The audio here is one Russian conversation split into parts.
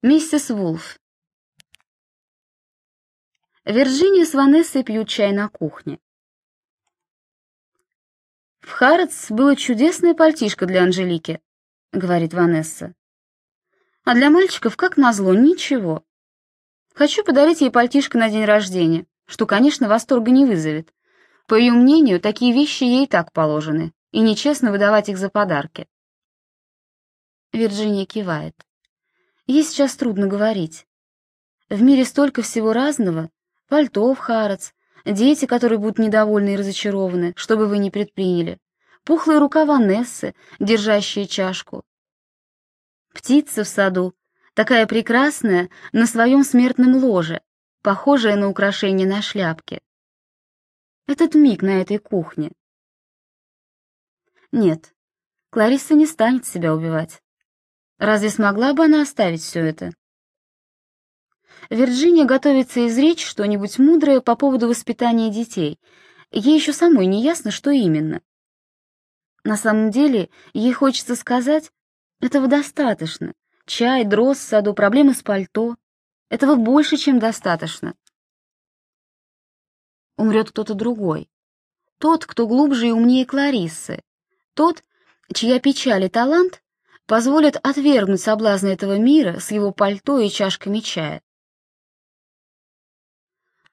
Миссис Вулф. Вирджиния с Ванессой пьют чай на кухне. «В Харетс было чудесное пальтишко для Анжелики», — говорит Ванесса. «А для мальчиков, как назло, ничего. Хочу подарить ей пальтишко на день рождения, что, конечно, восторга не вызовет. По ее мнению, такие вещи ей так положены, и нечестно выдавать их за подарки». Вирджиния кивает. Ей сейчас трудно говорить. В мире столько всего разного. Пальто в Харац, дети, которые будут недовольны и разочарованы, что бы вы ни предприняли, пухлые рука Ванессы, держащие чашку. Птица в саду, такая прекрасная на своем смертном ложе, похожая на украшение на шляпке. Этот миг на этой кухне. Нет, Кларисса не станет себя убивать. Разве смогла бы она оставить все это? Вирджиния готовится изречь что-нибудь мудрое по поводу воспитания детей. Ей еще самой не ясно, что именно. На самом деле, ей хочется сказать, этого достаточно. Чай, дрозд в саду, проблемы с пальто. Этого больше, чем достаточно. Умрет кто-то другой. Тот, кто глубже и умнее Клариссы. Тот, чья печаль и талант позволят отвергнуть соблазны этого мира с его пальто и чашками чая.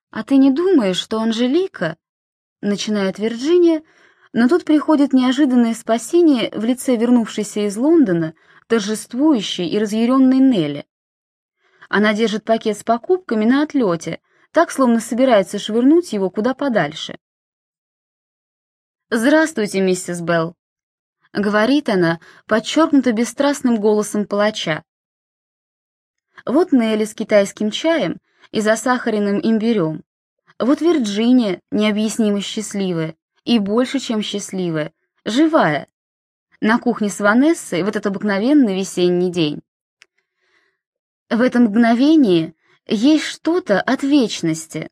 «А ты не думаешь, что Анжелика...» — начинает Вирджиния, но тут приходит неожиданное спасение в лице вернувшейся из Лондона, торжествующей и разъяренной Нелли. Она держит пакет с покупками на отлете, так, словно собирается швырнуть его куда подальше. «Здравствуйте, миссис Белл», — говорит она, подчеркнуто бесстрастным голосом палача. Вот Нелли с китайским чаем и засахаренным имбирем. Вот Вирджиния, необъяснимо счастливая, и больше, чем счастливая, живая, на кухне с Ванессой в этот обыкновенный весенний день. В этом мгновении есть что-то от вечности.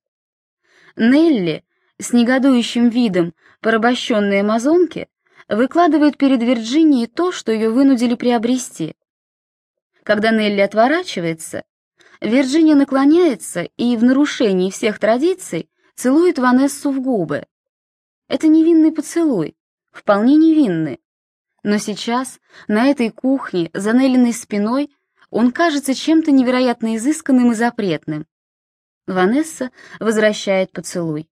Нелли, с негодующим видом порабощенной амазонки, выкладывает перед Вирджинией то, что ее вынудили приобрести. Когда Нелли отворачивается, Вирджиния наклоняется и в нарушении всех традиций целует Ванессу в губы. Это невинный поцелуй, вполне невинный. Но сейчас, на этой кухне, за Неллиной спиной, он кажется чем-то невероятно изысканным и запретным. Ванесса возвращает поцелуй.